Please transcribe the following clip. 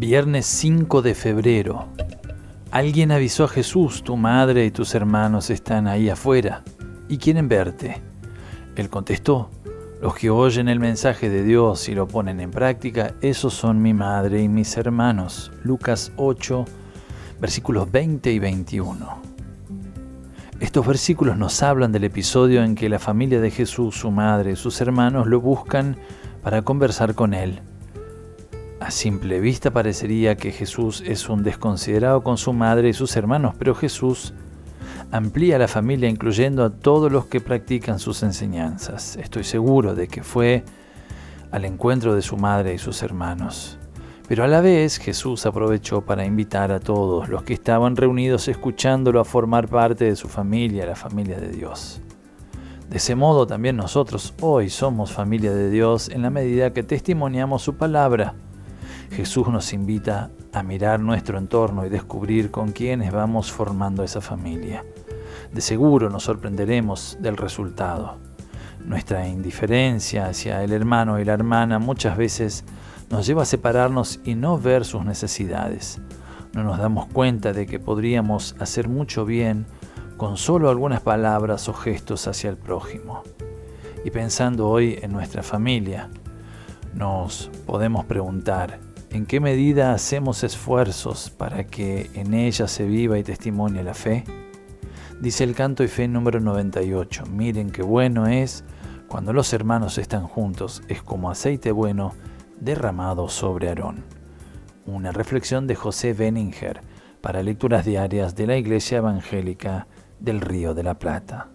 Viernes 5 de febrero. Alguien avisó a Jesús, tu madre y tus hermanos están ahí afuera y quieren verte. Él contestó, los que oyen el mensaje de Dios y lo ponen en práctica, esos son mi madre y mis hermanos. Lucas 8, versículos 20 y 21. Estos versículos nos hablan del episodio en que la familia de Jesús, su madre y sus hermanos lo buscan para conversar con él. A simple vista parecería que Jesús es un desconsiderado con su madre y sus hermanos, pero Jesús amplía la familia incluyendo a todos los que practican sus enseñanzas. Estoy seguro de que fue al encuentro de su madre y sus hermanos. Pero a la vez Jesús aprovechó para invitar a todos los que estaban reunidos escuchándolo a formar parte de su familia, la familia de Dios. De ese modo también nosotros hoy somos familia de Dios en la medida que testimoniamos su palabra Jesús nos invita a mirar nuestro entorno y descubrir con quiénes vamos formando esa familia. De seguro nos sorprenderemos del resultado. Nuestra indiferencia hacia el hermano y la hermana muchas veces nos lleva a separarnos y no ver sus necesidades. No nos damos cuenta de que podríamos hacer mucho bien con solo algunas palabras o gestos hacia el prójimo. Y pensando hoy en nuestra familia, nos podemos preguntar, ¿En qué medida hacemos esfuerzos para que en ella se viva y testimonie la fe? Dice el canto y fe número 98. Miren qué bueno es cuando los hermanos están juntos, es como aceite bueno derramado sobre Aarón. Una reflexión de José Benninger para lecturas diarias de la Iglesia Evangélica del Río de la Plata.